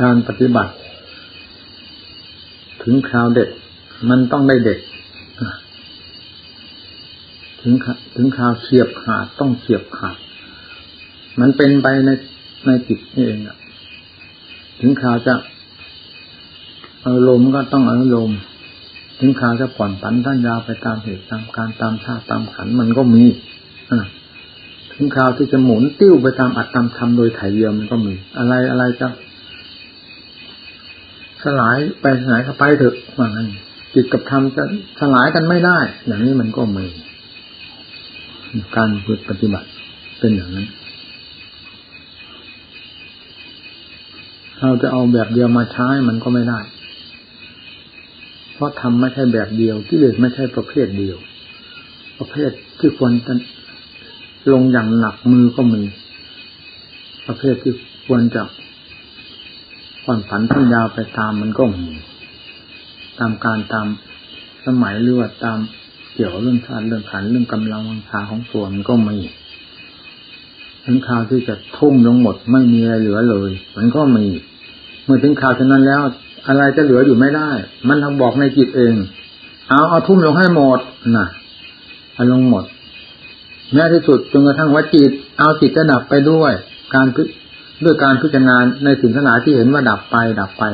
การปฏิบัติ ถึงคราวเด็ด มันต้องได้เด็ด ถึงถึงคราวเฉียบขาดต้องเฉียบขาด มันเป็นไปในในจิตนี่เองอะถึงคราวจะอารมณ์ก็ต้องอารมณ์ถึงคราวจะผ่อนผันท่านยาวไปตามเหตุตามการตามชาติตามขันมันก็มีถึงคราวที่จะหมุนติ้วไปตามอัตตามธรรมโดยไถ่เยียมมันก็มี อะไรอะไรจะ สลายไปไหนก็ไปเถอะว่างั้นจิตกับธรรมจะสลายกันไม่ได้ อย่างนี้มันก็มีการฝึกปฏิบัติเป็นอย่างนั้นเราจะเอาแบบเดียวมาใช้มันก็ไม่ได้ เพราะทำไม่ใช่แบบเดียวกิเลสไม่ใช่ประเภทเดียว ประเภทที่ควรจะลงอย่างหนักมือก็มี ประเภทที่ควรจะ ผ่อนผันทั้งยาวไปตามมันก็มีตามการตามสมัยหรือว่าตามเกี่ยวเรื่องชาติเรื่องขันเรื่องกำลังวังชาของตัวมันก็มีถึงคราวที่จะทุ่มลงหมดไม่มีอะไรเหลือเลย มันก็มี เมื่อถึงคราวเช่นนั้นแล้ว อะไรจะเหลืออยู่ไม่ได้ มันทำบอกในจิตเอง เอาเอาทุ่มลงให้หมดน่ะเอาลงหมดแม้ที่สุดจนกระทั่งว่าจิต เอาจิตจะดับไปด้วย การ ด้วยการพิจารณาในสิ่งทั้งหลายที่เห็นว่าดับไป ดับไป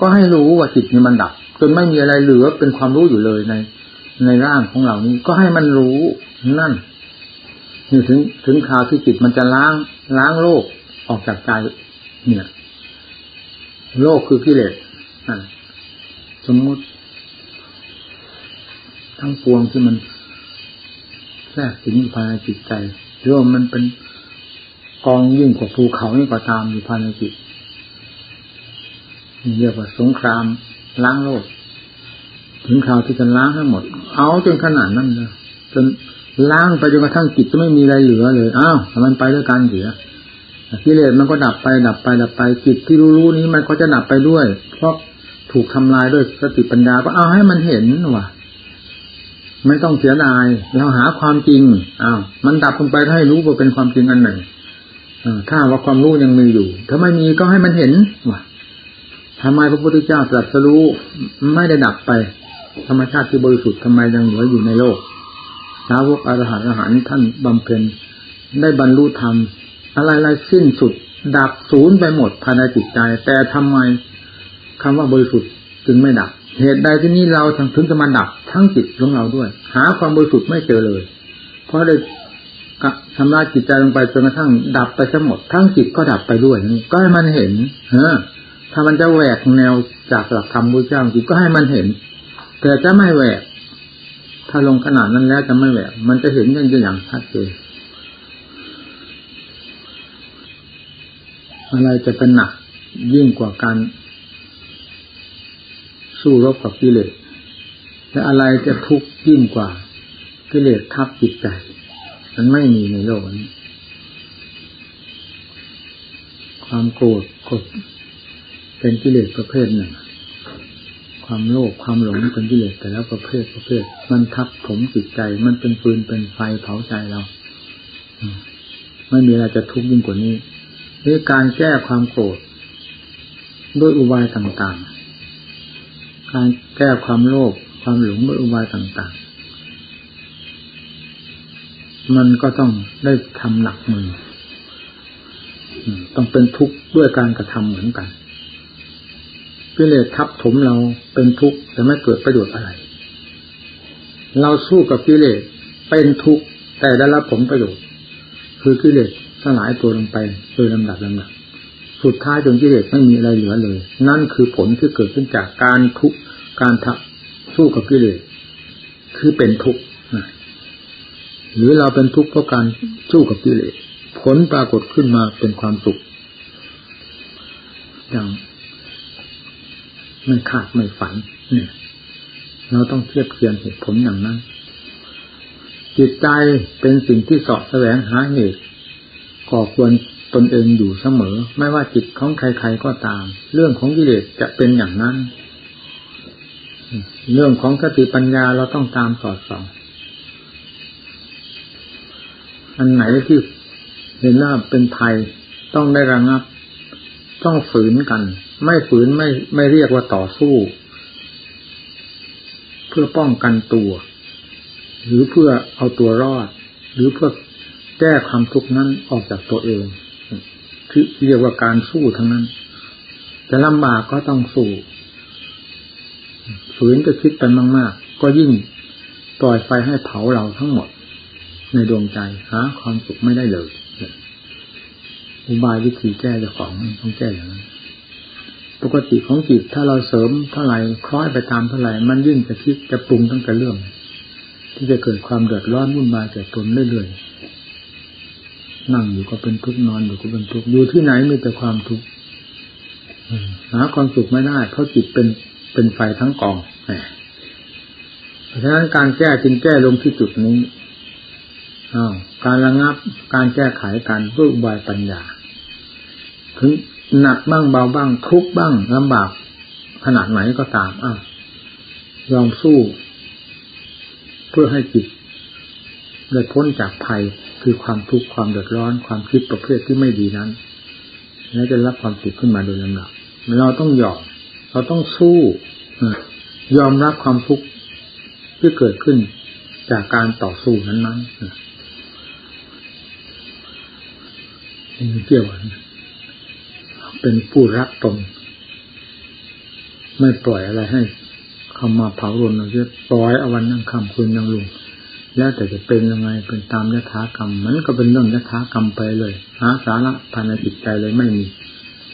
ก็ให้รู้ว่าจิตนี้มันดับ จนไม่มีอะไรเหลือเป็นความรู้อยู่เลยในในร่างของเรานี้ ก็ให้มันรู้นั่นนี่ถึงถึงคราวที่จิตมันจะล้างล้างโลกออกจากใจเนี่ย โลกคือกิเลสสมมติ ทั้งปวงที่มันแทรกสิงภายในจิตใจหรือว่ามันเป็น กองยิ่งกว่าภูเขานี่ก็ตามอยู่ภายในจิตเรียกว่าสงครามล้างโลก ถึงคราวที่จะล้างทั้งหมด เอาจนขนาดนั้นเลยจนล้างไปจนกระทั่งจิตจะไม่มีอะไรเหลือเลยอ้าวมันไปด้วยกันเสียกิเลสมันก็ดับไปดับไปดับไปจิตที่รู้ๆนี้มันก็จะดับไปด้วย เพราะถูกทำลายด้วยสติปัญญาก็เอาให้มันเห็นว่าไม่ต้องเสียดายเราหาความจริงอ้าวมันดับลงไปให้รู้ว่าเป็นความจริงอันหนึ่ง ถ้าว่าความรู้ยังมีอยู่ถ้าไม่มีก็ให้มันเห็นว่าทำไมพระพุทธเจ้าตรัสรู้ไม่ได้ดับไป ธรรมชาติที่บริสุทธิ์ทำไมยังเหลืออยู่ในโลกสาวกอรหันต์อรหันต์ท่านบำเพ็ญได้บรรลุธรรม อะไรๆสิ้นสุด ดับศูนย์ไปหมดภายในจิตใจ แต่ทำไมคำว่าบริสุทธิ์จึงไม่ดับ เหตุใดที่นี้เราถึงจะมาดับทั้งจิตของเราด้วย หาความบริสุทธิ์ไม่เจอเลย เพราะได้ ทำลายจิตใจลงไปจนกระทั่งดับไปทั้งหมดทั้งจิตก็ดับไปด้วยนี่ก็ให้มันเห็นเออถ้ามันจะแหวกแนวจากหลักธรรมพระเจ้าจริงก็ให้มันเห็น แต่จะไม่แหวก ถ้าลงขนาดนั้นแล้วจะไม่แหวก มันจะเห็นอย่งอย่างชัดเจนอะไรจะเป็นหนักยิ่งกว่าการสู้รบกับกิเลสและอะไรจะทุกข์ยิ่งกว่ากิเลสทับจิตใจ มันไม่มีในโลกนี้ ความโกรธกดเป็นกิเลสประเภทหนึ่ง ความโลภความหลงเป็นกิเลสแต่แล้วประเภทประเภท มันทับถมจิตใจ มันเป็นฟืนเป็นไฟเผาใจเราไม่มีอะไรจะทุกข์ยิ่งกว่านี้นี่การแก้ความโกรธด้วยอุบายต่างๆ การแก้ความโลภความหลงด้วยอุบายต่างๆ มันก็ต้องได้ทำหนักมือ ต้องเป็นทุกข์ด้วยการกระทำเหมือนกันกิเลสทับถมเราเป็นทุกข์แต่ไม่เกิดประโยชน์อะไร เราสู้กับกิเลสเป็นทุกข์แต่ได้รับผลประโยชน์ คือกิเลสสลายตัวลงไปโดยลำดับลำดับสุดท้ายจนกิเลสไม่มีอะไรเหลือเลย นั่นคือผลที่เกิดขึ้นจากการทุกข์การทับสู้กับกิเลสคือเป็นทุกข์ หรือเราเป็นทุกข์เพราะการสู้กับกิเลสผลปรากฏขึ้นมาเป็นความสุขอย่างไม่คาดไม่ฝันเนี่ยเราต้องเทียบเทียมเหตุผลอย่างนั้น จิตใจเป็นสิ่งที่สอบแสวงหาเหตุก่อควรตนเองอยู่เสมอ ไม่ว่าจิตของใครๆก็ตาม เรื่องของกิเลสจะเป็นอย่างนั้น เรื่องของสติปัญญาเราต้องตามสอดส่อง อันไหนที่เห็นว่าเป็นภัยต้องได้ระงับ ต้องฝืนกัน ไม่ฝืนไม่ไม่เรียกว่าต่อสู้ เพื่อป้องกันตัว หรือเพื่อเอาตัวรอด หรือเพื่อแก้ความทุกข์นั้นออกจากตัวเองที่เรียกว่าการสู้ทั้งนั้น จะลำบากก็ต้องสู้ฝืนจะคิดไปมาก ๆ ก็ยิ่งปล่อยไฟให้เผาเราทั้งหมด ในดวงใจหาความสุขไม่ได้เลยอุบายวิธีแก้เจ้าของต้องแก้อย่างนั้นปกติของจิตถ้าเราเสริมเท่าไหร่คล้อยไปตามเท่าไหร่มันยิ่งจะคิดจะปรุงตั้งแต่เรื่อง ที่จะเกิดความเดือดร้อนวุ่นวายแก่ตนเรื่อยๆนั่งอยู่ก็เป็นทุกข์นอนอยู่ก็เป็นทุกข์อยู่ที่ไหนมีแต่ความทุกข์หาความสุขไม่ได้เพราะจิตเป็นเป็นไฟทั้งกองเพราะฉะนั้นการแก้จึงแก้ลงที่จุดนี้ การระงับการแก้ไขการด้วยอุบายปัญญา ถึงหนักบ้างเบาบ้างทุกบ้างลำบากขนาดไหนก็ตามอ้ายอมสู้เพื่อให้จิตได้พ้นจากภัยคือความทุกข์ความเดือดร้อน ความคิดประเภทที่ไม่ดีนั้น และจะรับความสุขขึ้นมาโดยลำดับเราต้องยอมเราต้องสู้ยอมรับความทุกข์ที่เกิดขึ้นจากการต่อสู้นั้นๆนี่ เกี่ยวเป็นผู้รักตนไม่ปล่อยอะไรให้เข้ามาเผารนเราจะปล่อยเอาวันนั่งคำคืนยังลุงแล้วแต่จะเป็นยังไงเป็นตามยถากรรม มันก็เป็นเรื่องยถากรรมไปเลยหาสาระภายในจิตใจเลยไม่มี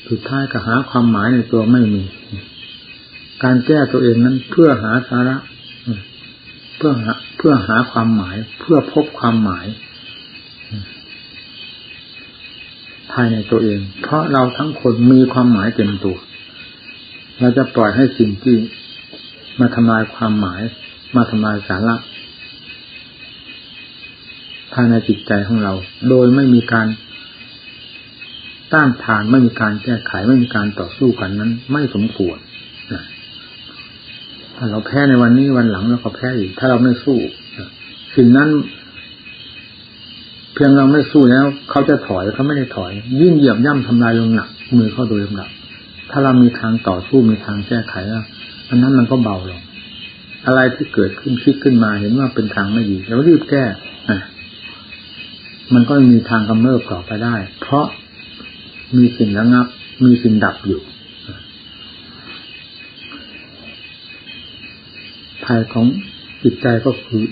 สุดท้ายก็หาความหมายในตัวไม่มี การแก้ตัวเองนั้นเพื่อหาสาระ เพื่อหาเพื่อหาความหมาย เพื่อพบความหมาย ภายในตัวเอง เพราะเราทั้งคนมีความหมายเต็มตัว เราจะปล่อยให้สิ่งที่มาทำลายความหมาย มาทำลายสาระภายในจิตใจของเรา โดยไม่มีการต้านทานไม่มีการแก้ไขไม่มีการต่อสู้กันนั้น ไม่สมควรถ้าเราแพ้ในวันนี้วันหลังเราก็แพ้อีก ถ้าเราไม่สู้สิ่งนั้น เพียงเราไม่สู้แล้ว เขาจะถอยเขาไม่ได้ถอย ยิ่งเหยียบย่ำทำลายลงหนัก มือเข้าโดยลำดับถ้าเรามีทางต่อสู้มีทางแก้ไขแล้วอันนั้นมันก็เบาลงอะไรที่เกิดขึ้นคิดขึ้นมาเห็นว่าเป็นทางไม่ดีแล้วรีบแก้อะมันก็มีทางกำเริบต่อไปได้ เพราะมีสิ่งระงับ มีสิ่งดับอยู่ภัยของจิตใจก็คือ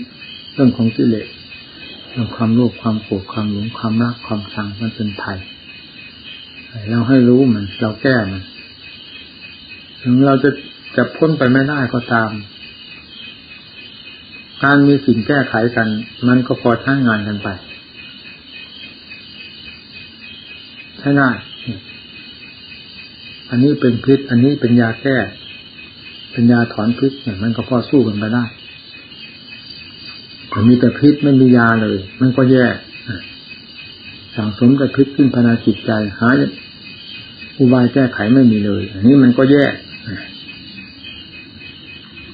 เรื่องของกิเลส เรื่องความโลภความโกรธความหลงความรักความชังมันเป็นภัยเราให้รู้มัน เราแก้มันถึงเราจะจะพ้นไปไม่ได้ก็ตาม การมีสิ่งแก้ไขกัน มันก็พอใช้งานกันไปใช่ได้อันนี้เป็นพิษ อันนี้เป็นยาแก้ เป็นยาถอนพิษอย่างนั้นก็พอสู้กันไปได้ แต่มีแต่พิษไม่มียาเลย มันก็แย่สั่งสมแต่พิษขึ้นภายในจิตใจหาอุบายแก้ไขไม่มีเลย อันนี้มันก็แย่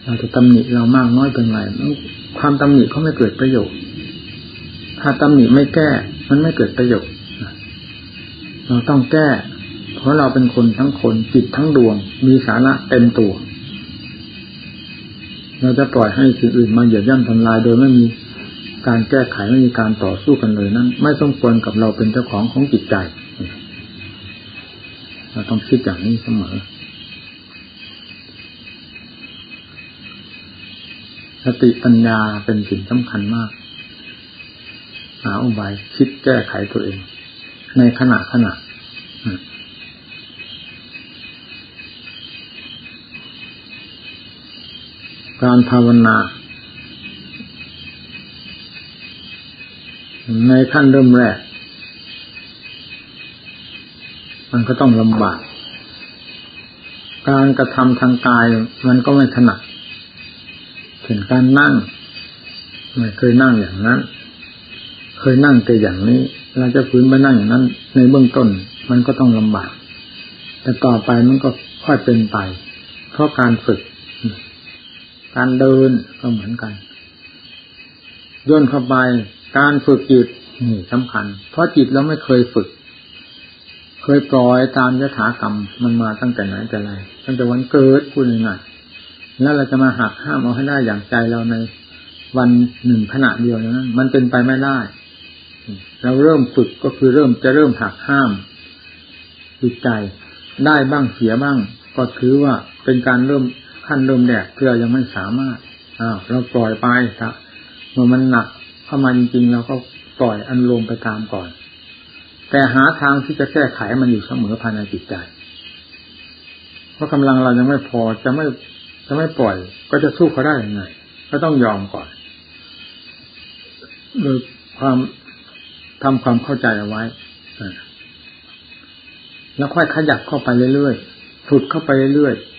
เราจะตำหนิเรามากน้อยเป็นไรความตำหนิเขาไม่เกิดประโยชน์ ถ้าตำหนิไม่แก้ มันไม่เกิดประโยชน์เราต้องแก้ เพราะเราเป็นคนทั้งคนจิตทั้งดวง มีสาระเต็มตัว เราจะปล่อยให้สิ่งอื่นมาเหยียบย่ำทำลายโดยไม่มีการแก้ไขไม่มีการต่อสู้กันเลยนั้น ไม่ต้องควรกับเราเป็นเจ้าของของจิตใจ เราต้องคิดอย่างนี้เสมอสติปัญญาเป็นสิ่งสำคัญมากหาอุบายคิดแก้ไขตัวเอง ในขณะขณะ การภาวนา ในขั้นเริ่มแรก มันก็ต้องลำบาก การกระทำทางกายมันก็ไม่ถนัดถึงการนั่ง ไม่เคยนั่งอย่างนั้น เคยนั่งแต่อย่างนี้ เราจะฝืนไปนั่งอย่างนั้น ในเบื้องต้นมันก็ต้องลำบาก แต่ต่อไปมันก็ค่อยเป็นไป เพราะการฝึก การเดินก็เหมือนกันย่นเข้าไปการฝึกจิตนี่สำคัญ เพราะจิตเราไม่เคยฝึก เคยปล่อยตามยถากรรมมันมาตั้งแต่ไหนแต่ไรตั้งแต่วันเกิดพูดง่ายๆแล้วเราจะมาหักห้ามเอาให้ได้อย่างใจเราในวันหนึ่งขณะเดียวนั้นมันเป็นไปไม่ได้ เราเริ่มฝึกก็คือเริ่มจะเริ่มหักห้ามจิตใจ ได้บ้างเสียบ้าง ก็ถือว่าเป็นการเริ่ม ขั้นเริ่มแดกเพื่อยังไม่สามารถอ้าวเราปล่อยไปครับเมื่อมันหนักเข้ามาจริงๆเราก็ปล่อยอันลงไปตามก่อน แต่หาทางที่จะแก้ไขมันอยู่เสมอภายในจิตใจ เพราะกำลังเรายังไม่พอจะไม่จะไม่ปล่อย ก็จะสู้เขาได้ยังไง ก็ต้องยอมก่อนโดยความทำความเข้าใจเอาไว้แล้วค่อยขยับเข้าไปเรื่อยๆ ฝึกเข้าไปเรื่อยๆ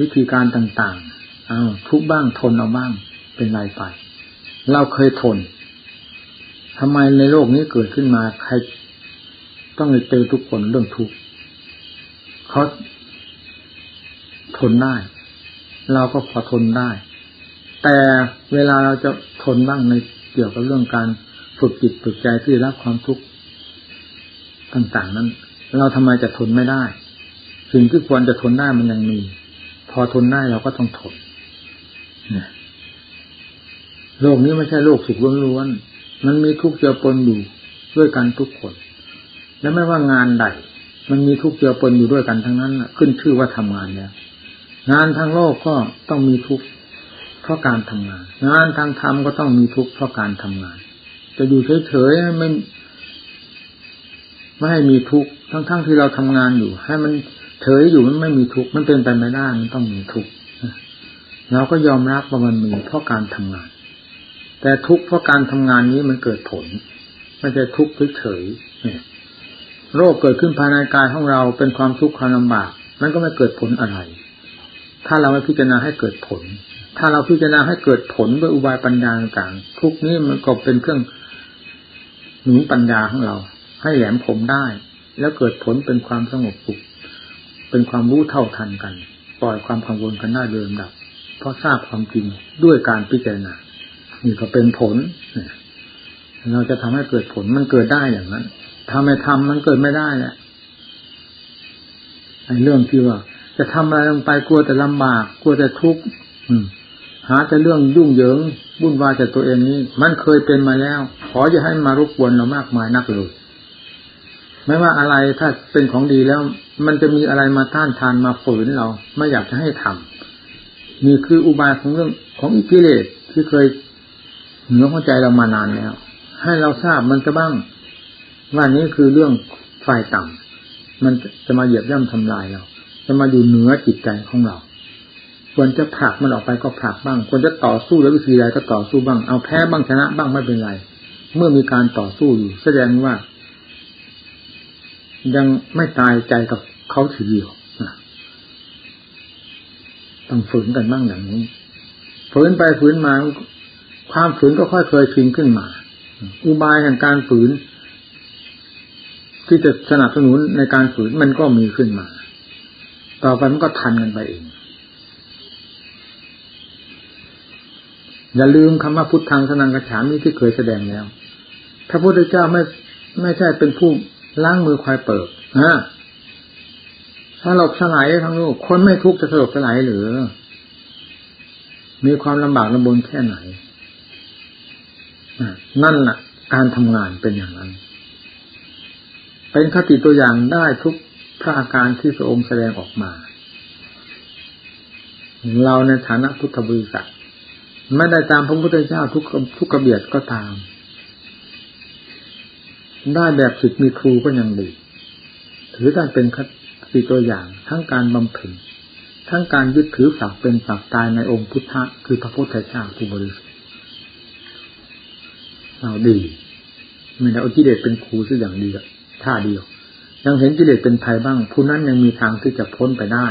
วิธีการต่างๆ เอาทุกบ้างทนเอาบ้างเป็นไรไป เราเคยทนทำไมในโลกนี้เกิดขึ้นมาใครต้องเจอทุกคนเรื่องทุกข์เขาทนได้ เราก็พอทนได้ แต่เวลาเราจะทนบ้างในเกี่ยวกับเรื่องการฝึกจิตฝึกใจที่รับความทุกข์ต่าง ๆ นั้น เราทำไมจะทนไม่ได้ สิ่งที่ควรจะทนได้มันยังมี อทนได้เราก็ต้องทนโลกนี้ไม่ใช่โลกสุขล้วนๆมันมีทุกข์เจือปนอยู่ด้วยกันทุกคน และไม่ว่างานใดมันมีทุกข์เจือปนอยู่ด้วยกันทั้งนั้นขึ้นชื่อว่าทำงานแล้วงานทางโลกก็ต้องมีทุกข์เพราะการทำงาน งานทางธรรมก็ต้องมีทุกข์เพราะการทำงาน จะอยู่เฉยๆไม่ไม่ให้มีทุกข์ทั้งๆที่เราทำงานอยู่ ให้มัน เฉยอยู่มันไม่มีทุกข์มันเป็นไปไม่ได้มันต้องมีทุกข์เราก็ยอมรับว่ามันมีเพราะการทำงาน แต่ทุกข์เพราะการทำงานนี้มันเกิดผลไม่ใช่ทุกข์เฉยโรคเกิดขึ้นภายในกายของเราเป็นความทุกข์ความลำบากมันก็ไม่เกิดผลอะไร ถ้าเราไม่พิจารณาให้เกิดผล ถ้าเราพิจารณาให้เกิดผลด้วยอุบายปัญญาต่างๆทุกนี้มันก็เป็นเครื่องหนุนปัญญาของเรา ให้แหลมผมได้ แล้วเกิดผลเป็นความสงบสุข เป็นความรู้เท่าทันกัน ปล่อยความกังวลกันได้เดิมดับ เพราะทราบความจริงด้วยการพิจารณานี่ก็เป็นผลเราจะทำให้เกิดผลมันเกิดได้อย่างนั้นถ้าไม่ทำมันเกิดไม่ได้แหละไอ้เรื่องที่ว่า จะทำอะไรลงไปกลัวแต่ลำบาก กลัวแต่ทุกข์หาแต่เรื่องยุ่งเหยิงวุ่นวายจากตัวเองนี้ มันเคยเป็นมาแล้ว ขออย่าให้มารบกวนเรามากมายนักเลย ไม่ว่าอะไรถ้าเป็นของดีแล้ว มันจะมีอะไรมาต้านทานมาฝืนเรา ไม่อยากจะให้ทำนี่คืออุบายของเรื่องของอิกิเลสที่เคยเหนือหัวใจเรามานานแล้ว ให้เราทราบมันจะบ้าง ว่านี้คือเรื่องฝ่ายต่ำมันจะมาเหยียบย่ำทำลายเรา จะมาอยู่เหนือจิตใจของเรา ควรจะผลักมันออกไปก็ผลักบ้าง ควรจะต่อสู้แล้ววิธีใดก็ต่อสู้บ้าง เอาแพ้บ้างชนะบ้างไม่เป็นไร เมื่อมีการต่อสู้อยู่ แสดงว่า ยังไม่ตายใจกับเขาทีเดียวต้องฝืนกันบ้างอย่างนี้ฝืนไปฝืนมา ความฝืนก็ค่อยเคยชิงขึ้นมา อุบายแห่งการฝืน ที่จะสนับสนุนในการฝืนมันก็มีขึ้นมา ต่อไปมันก็ทันกันไปเอง อย่าลืมคำว่าพุทธังสนังกระฉามีที่เคยแสดงแล้ว พระพุทธเจ้าไม่ไม่ใช่เป็นผู้ ล้างมือควายเปิดนะสลบสลายทั้งโลกคนไม่ทุกข์จะสลบสลายหรือ มีความลำบากลำบนแค่ไหน นั่นแหละการทำงานเป็นอย่างนั้น เป็นคติตัวอย่างได้ทุกพระอาการที่พระองค์แสดงออกมา เราในฐานะพุทธบริษัทไม่ได้ตามพระพุทธเจ้าทุกทุกกระเบียดก็ตาม ได้แบบสิทธิ์มีครูก็ยังดี ถือได้เป็นคติตัวอย่างทั้งการบำเพ็ญทั้งการยึดถือฝักเป็นฝักตายในองค์พุทธะคือพระพุทธเจ้าผู้บริสุทธิ์เราดีไม่ได้เอากิเลสเป็นครูสักอย่างเดียวท่าเดียว ยังเห็นกิเลสเป็นภัยบ้าง ผู้นั้นยังมีทางที่จะพ้นไปได้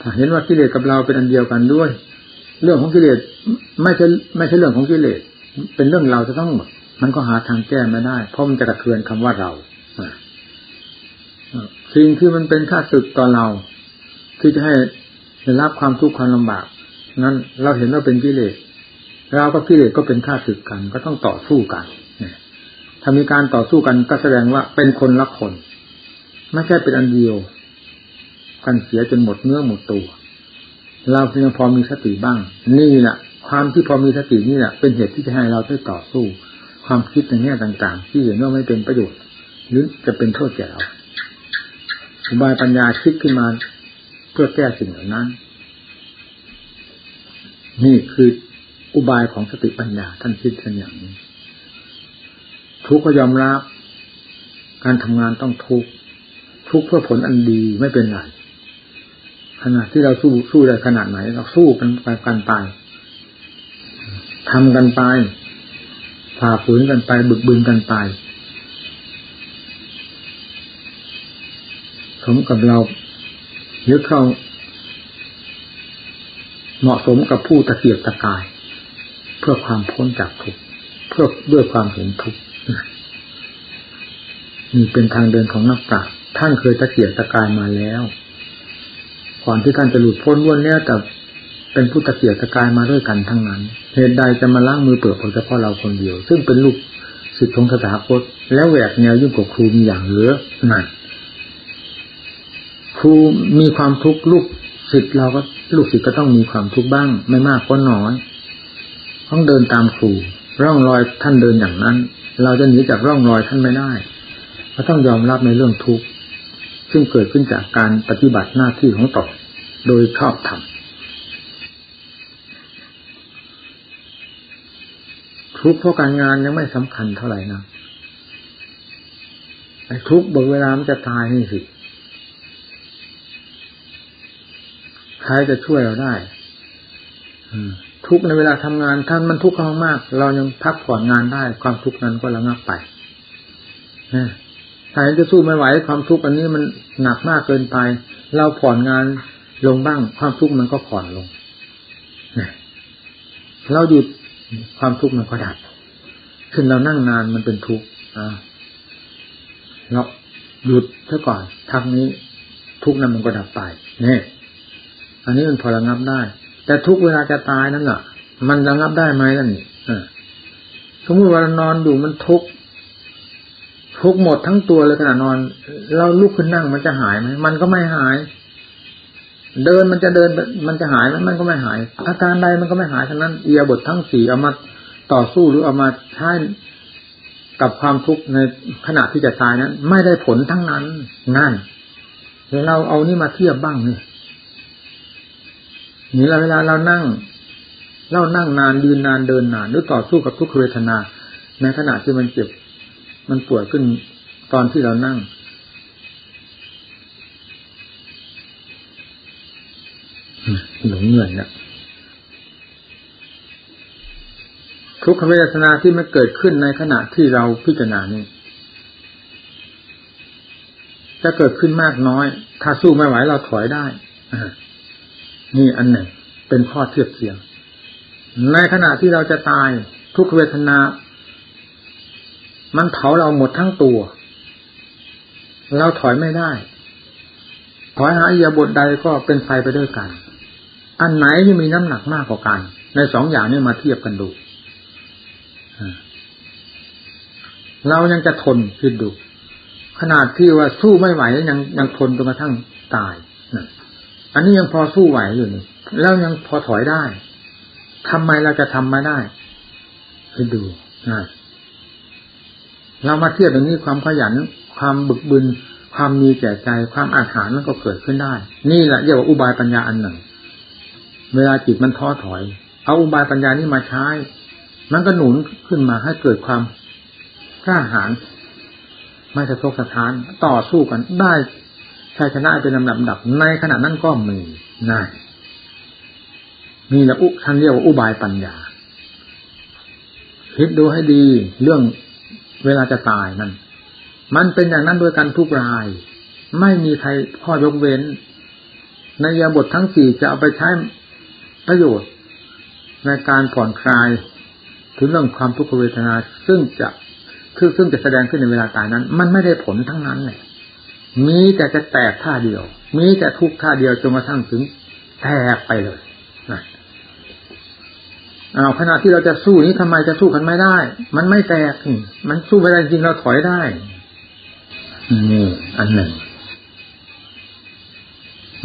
ถ้าเห็นว่ากิเลสกับเราเป็นอันเดียวกันด้วย เรื่องของกิเลสไม่ใช่ไม่ใช่เรื่องของกิเลสเป็นเรื่องเราจะต้องหมด มันก็หาทางแก้ไม่ได้ เพราะมันจะกระเทือนคำว่าเราสิ่งที่มันเป็นค่าศึกต่อเรา ที่จะให้ได้รับความทุกข์ความลำบาก นั้นเราเห็นว่าเป็นกิเลสเราก็กิเลสก็เป็นค่าศึกกัน ก็ต้องต่อสู้กันถ้ามีการต่อสู้กันก็แสดงว่าเป็นคนละคน ไม่ใช่เป็นอันเดียว กันเสียจนหมดเนื้อหมดตัว เราเพียงพอมีสติบ้าง นี่แหละความที่พอมีสตินี่แหละเป็นเหตุที่จะให้เราได้ต่อสู้ ความคิดในแง่ต่าง ๆ ที่เห็นว่าไม่เป็นประโยชน์ หรือจะเป็นโทษแก่เราอุบายปัญญาคิดขึ้นมาเพื่อแก้สิ่งเหล่านั้น นี่คืออุบายของสติปัญญาท่านคิดกันอย่างนี้ทุกก็ยอมรับ การทำงานต้องทุกทุกเพื่อผลอันดีไม่เป็นไรขนาดที่เราสู้สู้ได้ขนาดไหน เราสู้กันไปกันไปทำกันไป ฝ่าฝืนกันไป บึกบึนกันไป สมกับเรายึดเข้า เหมาะสมกับผู้ตะเกียบตะกาย เพื่อความพ้นจากทุกข์เพื่อด้วยความเห็นทุกข์นี่เป็นทางเดินของนักปราชญ์ท่านเคยตะเกียบตะกายมาแล้ว ก่อนที่ท่านจะหลุดพ้นล้วนแล้วแต่ เป็นผู้ตะเกียกตะกายมาด้วยกันทั้งนั้น เหตุใดจะมาล้างมือเปลือกเฉพาะเราคนเดียว ซึ่งเป็นลูกศิษย์ของสถาคต แล้วแหวกแนวยิ่งกว่าครูมีอย่างเหลือหนั่นครูมีความทุกข์ลูกศิษย์เราก็ลูกศิษย์ก็ต้องมีความทุกข์บ้าง ไม่มากก็น้อยต้องเดินตามครูร่องรอยท่านเดินอย่างนั้น เราจะหนีจากร่องรอยท่านไม่ได้เราต้องยอมรับในเรื่องทุกข์ซึ่งเกิดขึ้นจากการปฏิบัติหน้าที่ของตนโดยชอบธรรม ทุกเพราะการงานยังไม่สำคัญเท่าไหร่นะไอ้ทุกข์บางเวลามันจะตายนี่สิใครจะช่วยเราได้ทุกในเวลาทำงานท่านมันทุกข์มากเรายังพักผ่อนงานได้ ความทุกข์นั้นก็ระงับไปถ้าจะสู้ไม่ไหวความทุกข์อันนี้มันหนักมากเกินไป เราผ่อนงานลงบ้าง ความทุกข์มันก็ผ่อนลงเราหยุด ความทุกข์มันก็ดับขึ้นเรานั่งนานมันเป็นทุกข์เราหยุดซะก่อนทักนี้ ทุกข์นั้นมันก็ดับไปเนี่ยอันนี้มันพอระงับได้ แต่ทุกเวลาจะตายนั่นแหละมันระงับได้ไหมนั่นนี่สมมติว่านอนอยู่มันทุกข์ทุกหมดทั้งตัวเลยขณะนอน เราลุกขึ้นนั่งมันจะหายไหมมันก็ไม่หาย เดินมันจะเดินมันจะหายไหมมันก็ไม่หาย อาการใดมันก็ไม่หายทั้งนั้นเอียบททั้งสี่เอามาต่อสู้หรือเอามาใช้กับความทุกข์ในขณะที่จะตายนั้น ไม่ได้ผลทั้งนั้น นั่นเราเอานี่มาเทียบบ้างนี่นี่เราเวลาเรานั่ง เรานั่งนานยืนนานเดินนานหรือต่อสู้กับทุกขเวทนา ในขณะที่มันเจ็บ มันปวดขึ้นตอนที่เรานั่ง หลงเงินเนี่ยทุกขเวทนาที่มันเกิดขึ้นในขณะที่เราพิจารณานี้จะเกิดขึ้นมากน้อย ถ้าสู้ไม่ไหวเราถอยได้นี่อันหนึ่งเป็นข้อเทียบเทียง ในขณะที่เราจะตายทุกเวทนา มันเผาเราหมดทั้งตัว เราถอยไม่ได้ ถอยหาอยาบทใดก็เป็นไฟไปด้วยกัน อันไหนที่มีน้ำหนักมากกว่ากัน ในสองอย่างนี้มาเทียบกันดูเรายังจะทนคิดดู ขนาดที่ว่าสู้ไม่ไหวยังยังทนจนกระทั่งตายอันนี้ยังพอสู้ไหวอยู่นี่แล้วยังพอถอยได้ทำไมเราจะทำไม่ได้คิดดูนะเรามาเทียบอย่างนี้ความขยัน ความบึกบึน ความมีแก่ใจ ความอาถรรพ์มันก็เกิดขึ้นได้ นี่แหละเรียกว่าอุบายปัญญาอันหนึ่ง เวลาจิตมันท้อถอย เอาอุบายปัญญานี้มาใช้ มันก็หนุนขึ้นมาให้เกิดความกล้าหาญไม่สะทกสะท้านต่อสู้กันได้ชัยชนะเป็นลำดับดับในขณะนั้นก็มีน่ามีแหละอุท่านเรียกว่าอุบายปัญญา คิดดูให้ดีเรื่องเวลาจะตายนั่นมันเป็นอย่างนั้นโดยกันทุกราย ไม่มีใครข้อยกเว้น ในยาบททั้งสี่จะเอาไปใช้ ประโยชน์ในการผ่อนคลายถึงเรื่องความทุกขเวทนาซึ่งจะคือซึ่งจะแสดงขึ้นในเวลาตายนั้น มันไม่ได้ผลทั้งนั้นเลยมีแต่จะแตกท่าเดียว มีแต่ทุกท่าเดียวจนกระทั่งถึงแตกไปเลยนะอาขณะที่เราจะสู้นี้ทำไมจะสู้กันไม่ได้ มันไม่แตก มันสู้ไม่ได้จริงเราถอยได้นี่อันหนึ่ง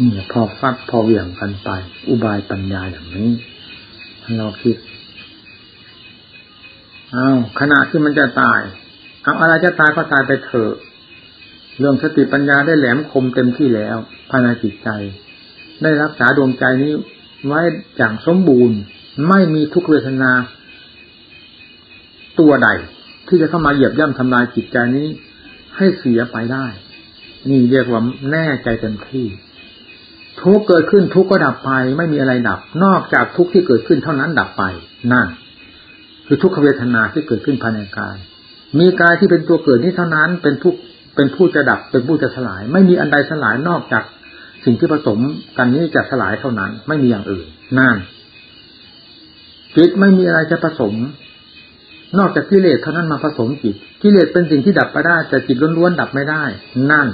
นี่พอฟัดพอเหวี่ยงกันไป อุบายปัญญาอย่างนี้เราคิดเอาขณะที่มันจะตาย เอาอะไรจะตายก็ตายไปเถอะ เรื่องสติปัญญาได้แหลมคมเต็มที่แล้วภายในจิตใจ ได้รักษาดวงใจนี้ไว้อย่างสมบูรณ์ ไม่มีทุกเวทนา ตัวใด ที่จะเข้ามาเหยียบย่ำทำลายจิตใจนี้ ให้เสียไปได้ นี่เรียกว่าแน่ใจเต็มที่ ทุกเกิดขึ้นทุกก็ดับไป ไม่มีอะไรดับ นอกจากทุกที่เกิดขึ้นเท่านั้นดับไปนั่น คือทุกขเวทนาที่เกิดขึ้นภายในกาย มีกายที่เป็นตัวเกิดนี้เท่านั้นเป็นผู้เป็นผู้จะดับเป็นผู้จะสลาย ไม่มีอันใดสลายนอกจากสิ่งที่ผสมกันนี้จะสลายเท่านั้น ไม่มีอย่างอื่นนั่นจิตไม่มีอะไรจะผสม นอกจากกิเลสเท่านั้นมาผสมจิตกิเลสเป็นสิ่งที่ดับไปได้ แต่จิตล้วนๆดับไม่ได้ นั่น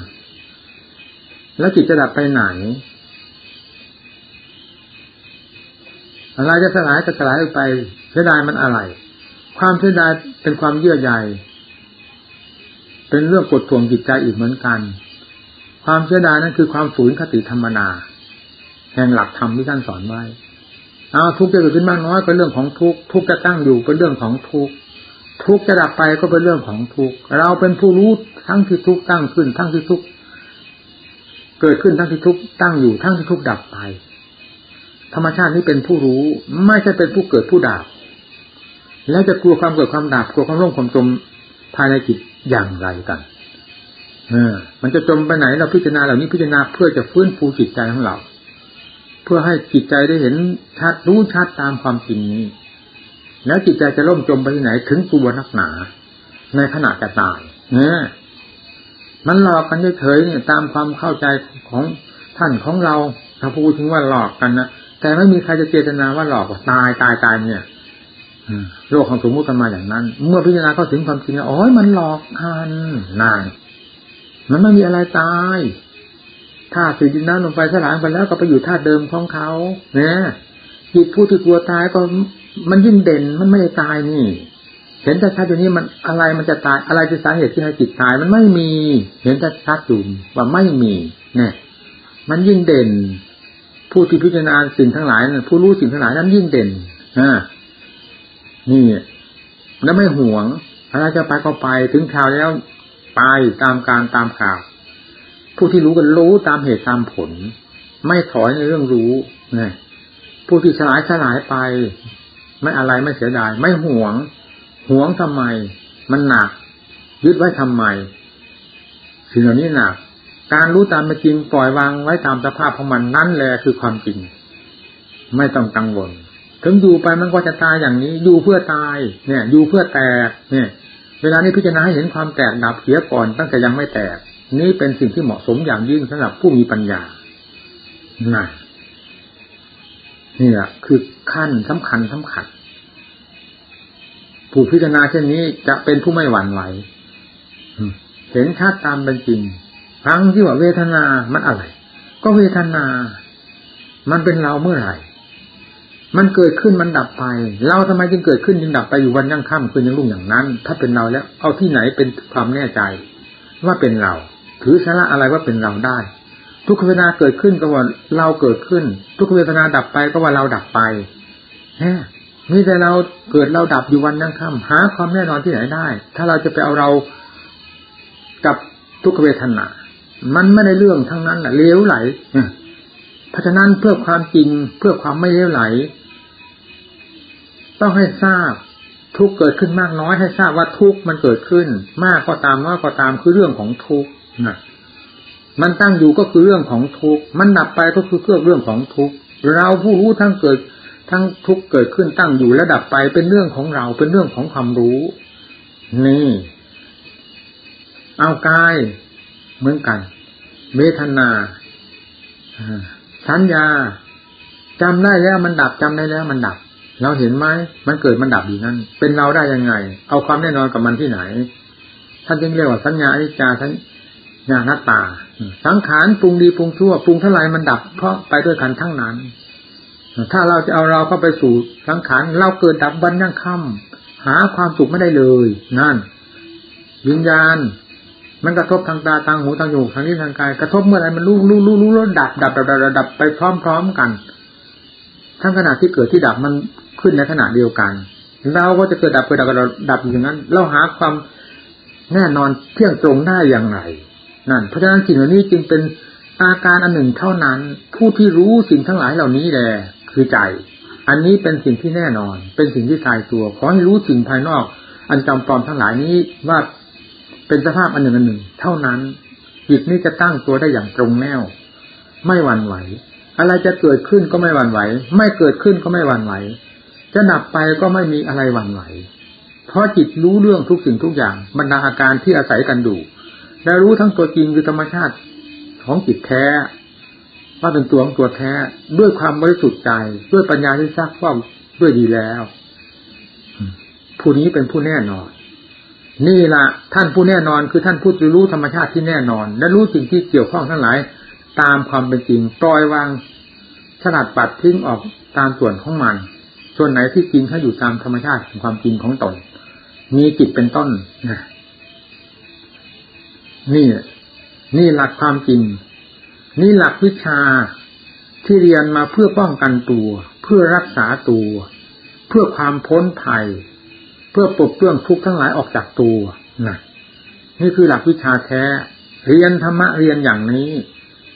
แล้วจิตจะดับไปไหน อะไรจะสลายจะสลายไปเสียดายมันอะไร ความเสียดายเป็นความเยื่อใยเป็นเรื่องกดทวงจิตใจอีกเหมือนกัน ความเสียดายนั้นคือความฝืนคติธรรมนา แห่งหลักธรรมที่ท่านสอนไว้เอาทุกข์จะเกิดขึ้นมากน้อยเป็นเรื่องของทุกข์ทุกข์จะตั้งอยู่เป็นเรื่องของทุกข์ทุกข์จะดับไปก็เป็นเรื่องของทุกข์เราเป็นผู้รู้ทั้งที่ทุกข์ตั้งขึ้น ทั้งที่ทุกข์เกิดขึ้นทั้งที่ทุกข์ตั้งอยู่ทั้งที่ทุกข์ดับไป ธรรมชาตินี้เป็นผู้รู้ ไม่ใช่เป็นผู้เกิดผู้ดับแล้วจะกลัวความเกิดความดับกลัวความร่มความจมภายในจิตอย่างไรกันเออ มันจะจมไปไหนเราพิจารณาเหล่านี้พิจารณาเพื่อจะฟื้นฟูจิตใจของเรา เพื่อให้จิตใจได้เห็นชัดรู้ชัดตามความจริงนี้ แล้วจิตใจจะล่มจมไปที่ไหนถึงตัวนักหนา ในขณะจะตายเนี่ยมันหลอกกันเฉยๆเนี่ยตามความเข้าใจของท่านของเราถ้าพูดถึงว่าหลอกกันนะ แต่ไม่มีใครจะเจตนาว่าหลอกว่าตายตายตายเนี่ยโลกของสมมติกันมาอย่างนั้น เมื่อพิจารณาเข้าถึงความจริงแล้วอ๋อมันหลอกกันนานมันไม่มีอะไรตายธาตุสีดินน้ำลงไปสลายไปแล้วก็ไปอยู่ธาตุเดิมของเขาเนี่ยจิตผู้ที่กลัวตายก็มันยิ่งเด่นมันไม่ได้ตายนี่ เห็นชัดๆอย่างนี้มันอะไรมันจะตายอะไรจะสาเหตุที่ให้จิตตาย มันไม่มี เห็นชัดๆอยู่ว่าไม่มีเนี่ยมันยิ่งเด่น ผู้ที่พิจารณาสิ่งทั้งหลายนั้นผู้รู้สิ่งทั้งหลายนั้นยิ่งเด่นอ่านี่แล้วไม่ห่วงอะไรจะไปก็ไปถึงข่าวแล้วไปตามการตามข่าว ผู้ที่รู้กันรู้ตามเหตุตามผล ไม่ถอยในเรื่องรู้นี่ยผู้ที่สลายสลายไป ไม่อะไรไม่เสียดาย ไม่ห่วง ห่วงทำไม มันหนัก ยึดไว้ทำไมสิ่งเหล่านี้หนัก การรู้ตามเป็นจริงปล่อยวางไว้ตามสภาพของมันนั่นแหละคือความจริง ไม่ต้องกังวล ถึงอยู่ไปมันก็จะตายอย่างนี้ อยู่เพื่อตาย เนี่ย อยู่เพื่อแตก เนี่ย เวลานี้พิจารณาให้เห็นความแตกดับเสียก่อนตั้งแต่ยังไม่แตก นี่เป็นสิ่งที่เหมาะสมอย่างยิ่งสำหรับผู้มีปัญญาน่ะนี่แหละคือขั้นสำคัญสำคัญผู้พิจารณาเช่นนี้จะเป็นผู้ไม่หวั่นไหวเห็นชัดตามเป็นจริง ทั้งที่ว่าเวทนา มันอะไร ก็เวทนา มันเป็นเราเมื่อไหร่ มันเกิดขึ้นมันดับไป เราทำไมจึงเกิดขึ้นจึงดับไปอยู่วันยั่งค่ำคืนยังรุ่งอย่างนั้น ถ้าเป็นเราแล้ว เอาที่ไหนเป็นความแน่ใจ ว่าเป็นเรา ถือสาระอะไรว่าเป็นเราได้ ทุกเวทนาเกิดขึ้นก็ว่าเราเกิดขึ้น ทุกเวทนาดับไปก็ว่าเราดับไปฮะนี่แต่เราเกิดเราดับอยู่วันยั่งค่ำหาความแน่นอนที่ไหนได้ ถ้าเราจะไปเอาเรากับทุกเวทนา มันไม่ได้เรื่องทั้งนั้นแหละเลี้ยวไหลเพราะฉะนั้นเพื่อความจริงเพื่อความไม่เลี้ยวไหล ต้องให้ทราบทุกเกิดขึ้นมากน้อยให้ทราบว่าทุกมันเกิดขึ้น มากก็ตามน้อยก็ตามคือเรื่องของทุกนะมันตั้งอยู่ก็คือเรื่องของทุกมันดับไปก็คือเรื่องของทุกเราผู้รู้ทั้งเกิดทั้งทุกเกิดขึ้นตั้งอยู่และดับไปเป็นเรื่องของเราเป็นเรื่องของความรู้ นี่ เอากาย เหมือนกัน เวทนาสัญญาจำได้แล้วมันดับจำได้แล้วมันดับ เราเห็นไหมมันเกิดมันดับอยู่นั่นเป็นเราได้ยังไง เอาความแน่นอนกับมันที่ไหน ท่านจึงเรียกว่าสัญญาอนิจจาสัญญาหน้าตา สังขารปรุงดีปรุงชั่วปรุงเท่าไรมันดับ เพราะไปด้วยกันทั้งนั้น ถ้าเราจะเอาเราเข้าไปสู่สังขารเราเกิดดับวันยั่งค่ำหาความสุขไม่ได้เลย นั่น วิญญาณ มันกระทบทางตาทางหูทางจมูกทางนิ้วทางกายกระทบเมื่อไรมันรู้รู้รู้รู้แล้วดับดับดับดับดับไปพร้อม ๆกัน ทั้งขณะที่เกิดที่ดับมันขึ้นในขณะเดียวกัน เราก็จะเกิดดับเกิดดับดับดับอย่างนั้น เราหาความแน่นอนเที่ยงตรงได้อย่างไรนั่นเพราะฉะนั้นสิ่งเหล่านี้จึงเป็นอาการอันหนึ่งเท่านั้น ผู้ที่รู้สิ่งทั้งหลายเหล่านี้แหละคือใจ อันนี้เป็นสิ่งที่แน่นอน เป็นสิ่งที่ตายตัวขอให้รู้สิ่งภายนอก อันจำปลอมทั้งหลายนี้ว่า เป็นสภาพอันหนึ่งอันหนึ่ง เท่านั้นจิตนี้จะตั้งตัวได้อย่างตรงแนว ไม่หวั่นไหว อะไรจะเกิดขึ้นก็ไม่หวั่นไหว ไม่เกิดขึ้นก็ไม่หวั่นไหว จะดับไปก็ไม่มีอะไรหวั่นไหว เพราะจิตรู้เรื่องทุกสิ่งทุกอย่างบรรดาอาการที่อาศัยกันดูและรู้ทั้งตัวจริงคือธรรมชาติของจิตแท้ว่าเป็นตัวของตัวแท้ด้วยความบริสุทธิ์ใจด้วยปัญญาที่ซักฟอกด้วยดีแล้ว ผู้นี้เป็นผู้แน่นอน นี่ละท่านผู้แน่นอนคือท่านผู้จะรู้ธรรมชาติที่แน่นอน และรู้สิ่งที่เกี่ยวข้องทั้งหลาย ตามความเป็นจริงปล่อยวางสลัดปัดทิ้งออกตามส่วนของมัน ส่วนไหนที่จริงให้อยู่ตามธรรมชาติของความจริงของตน มีจิตเป็นต้นนะนี่นี่หลักความจริง นี่หลักวิชาที่เรียนมาเพื่อป้องกันตัว เพื่อรักษาตัว เพื่อความพ้นภัย เพื่อปลดเปื้องทุกข์ทั้งหลายออกจากตัวนะนี่คือหลักวิชาแท้ เรียนธรรมะเรียนอย่างนี้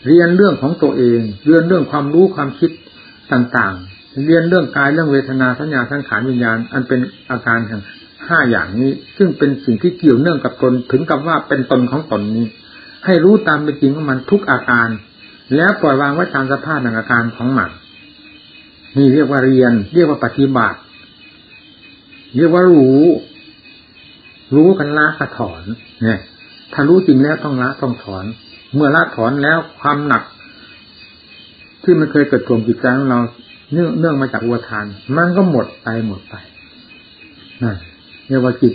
เรียนเรื่องของตัวเอง เรียนเรื่องความรู้ความคิดต่างๆ เรียนเรื่องกายเรื่องเวทนาสัญญาสังขารวิญญาณ อันเป็นอาการแห่งห้าอย่างนี้ ซึ่งเป็นสิ่งที่เกี่ยวเนื่องกับตนถึงกับว่าเป็นตนของตนนี้ ให้รู้ตามเป็นจริงของมันทุกอาการ แล้วปล่อยวางไว้ตามสภาพในอาการของมันนี่เรียกว่าเรียน เรียกว่าปฏิบัติ เรียกว่ารู้ รู้กันละกะถอน เนี่ย ถ้ารู้จริงแล้วต้องละต้องถอน เมื่อละถอนแล้วความหนัก ที่มันเคยเกิดถ่วงจิตใจของเราเนื่องเนื่องมาจากวัวทาน มันก็หมดไปหมดไปนั่นเรียกว่าจิต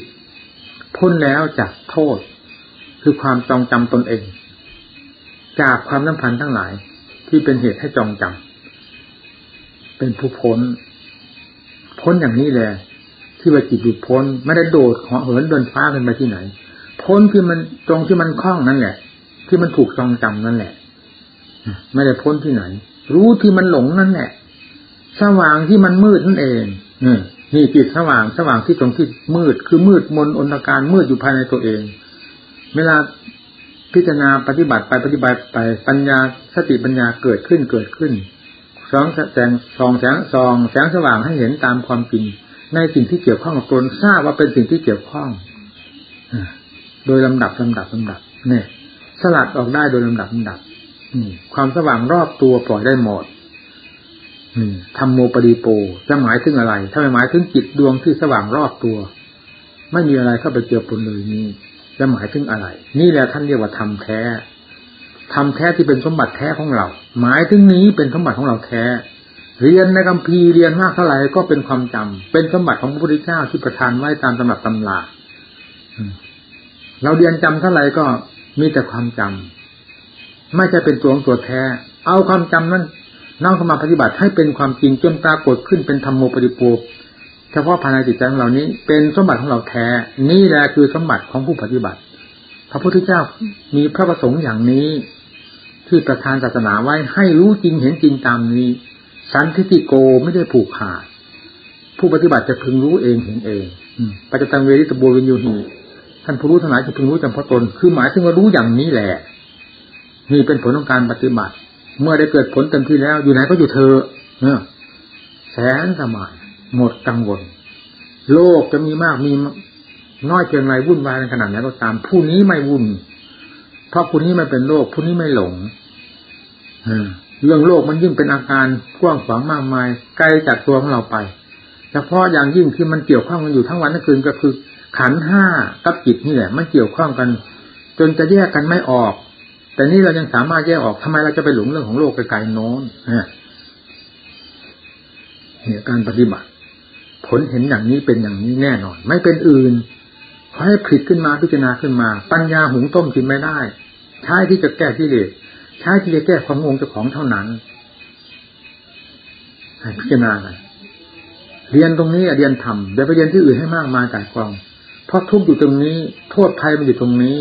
พ้นแล้วจากโทษ คือความจองจำตนเอง จากความน้ำพันทั้งหลาย ที่เป็นเหตุให้จองจำเป็นผู้พ้น พ้นอย่างนี้แหละ ที่ว่าจิตหลุดพ้น ไม่ได้โดดเหาะเหินเดินฟ้ากันไปที่ไหน พ้นที่มันตรงที่มันคล้องนั่นแหละ ที่มันถูกจองจำนั่นแหละไม่ได้พ้นที่ไหน รู้ที่มันหลงนั่นแหละ สว่างที่มันมืดนั่นเองนี่นี่จิตสว่างสว่างที่ตรงที่มืด คือมืดมนอนตการมืดอยู่ภายในตัวเอง เวลาพิจารณาปฏิบัติไปปฏิบัติไปปัญญาสติปัญญาเกิดขึ้นเกิดขึ้นสองแสงสองแสงสองแสงสว่างให้เห็นตามความจริง ในสิ่งที่เกี่ยวข้องกับตนทราบว่าเป็นสิ่งที่เกี่ยวข้องโดยลำดับลำดับลำดับ เนี่ย สลัดออกได้โดยลำดับลำดับความสว่างรอบตัวปล่อยได้หมดธรรมโมปริโปจะหมายถึงอะไร ถ้าไม่หมายถึงจิตดวงที่สว่างรอบตัว ไม่มีอะไรเข้าไปเกี่ยวปนเลยนี่จะหมายถึงอะไร นี่แหละท่านเรียกว่าธรรมแท้ธรรมแท้ที่เป็นสมบัติแท้ของเรา หมายถึงนี้เป็นสมบัติของเราแท้ เรียนในคัมภีร์เรียนมากเท่าไหร่ก็เป็นความจำเป็นสมบัติของพระพุทธเจ้าที่ประทานไว้ตามตำรับตำราเราเรียนจำเท่าไหร่ก็มีแต่ความจำไม่ใช่เป็นตัวของตัวแท้ เอาความจำนั้นน้อมเข้ามาปฏิบัติให้เป็นความจริงจนปรากฏขึ้นเป็นธรรมโมปริปูเฉพาะภายในจิตใจของเรานี้ เป็นสมบัติของเราแท้ นี่แหละคือสมบัติของผู้ปฏิบัติ พระพุทธเจ้ามีพระประสงค์อย่างนี้ ที่ประทานศาสนาไว้ให้รู้จริงเห็นจริงตามนี้ สันทิติโกไม่ได้ผูกขาด ผู้ปฏิบัติจะพึงรู้เองเห็นเองปัจจตังเวริตบูวินยูหีท่านผู้รู้ทั้งหลายจะพึงรู้จำเพาะตน คือหมายถึงว่ารู้อย่างนี้แหละ นี่เป็นผลของการปฏิบัติ เมื่อได้เกิดผลเต็มที่แล้ว อยู่ไหนก็อยู่เธอเนอแสนสมายหมดกังวล โลกจะมีมากมีน้อยเพียงไรวุ่นวายในขนาดไหนก็ตาม ผู้นี้ไม่วุ่น เพราะผู้นี้ไม่เป็นโลก ผู้นี้ไม่หลง เรื่องโลกมันยิ่งเป็นอาการกว้างขวางมากมายไกลจากตัวของเราไปเฉพาะอย่างยิ่งที่มันเกี่ยวข้องกันอยู่ทั้งวันทั้งคืนก็คือ ขันห้ากับจิตนี่แหละ มันเกี่ยวข้องกัน จนจะแยกกันไม่ออก แต่นี่เรายังสามารถแยกออกทำไมเราจะไปหลงเรื่องของโลกไกลๆโน้นเนี่ยการปฏิบัติ ผลเห็นอย่างนี้เป็นอย่างนี้แน่นอน ไม่เป็นอื่นขอให้ผิดขึ้นมาพิจารณาขึ้นมา ปัญญาหุงต้มกินไม่ได้ใช้ที่จะแก้ที่เลส ใช้ที่จะแก้ความงงเจ้าของเท่านั้นให้พิจารณากันเรียนตรงนี้เรียนทำเดี๋ยวไปเรียนที่อื่นให้มากมายกายกอง เพราะทุกอยู่ตรงนี้ โทษภัยมันอยู่ตรงนี้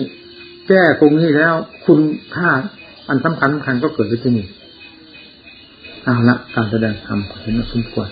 แก้ตรงนี้แล้ว คุณค่าอันสำคัญสำคัญก็เกิดขึ้นที่นี่เอาละการแสดงธรรมเห็นว่าสมควร